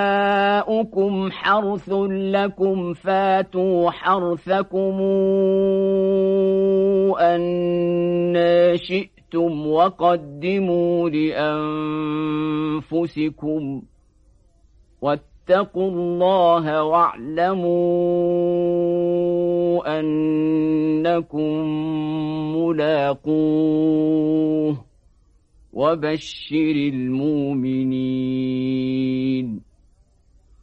نساؤكم حرث لكم فاتوا حرثكم أن شئتم وقدموا لأنفسكم واتقوا الله واعلموا أنكم ملاقوه وبشر المؤمنين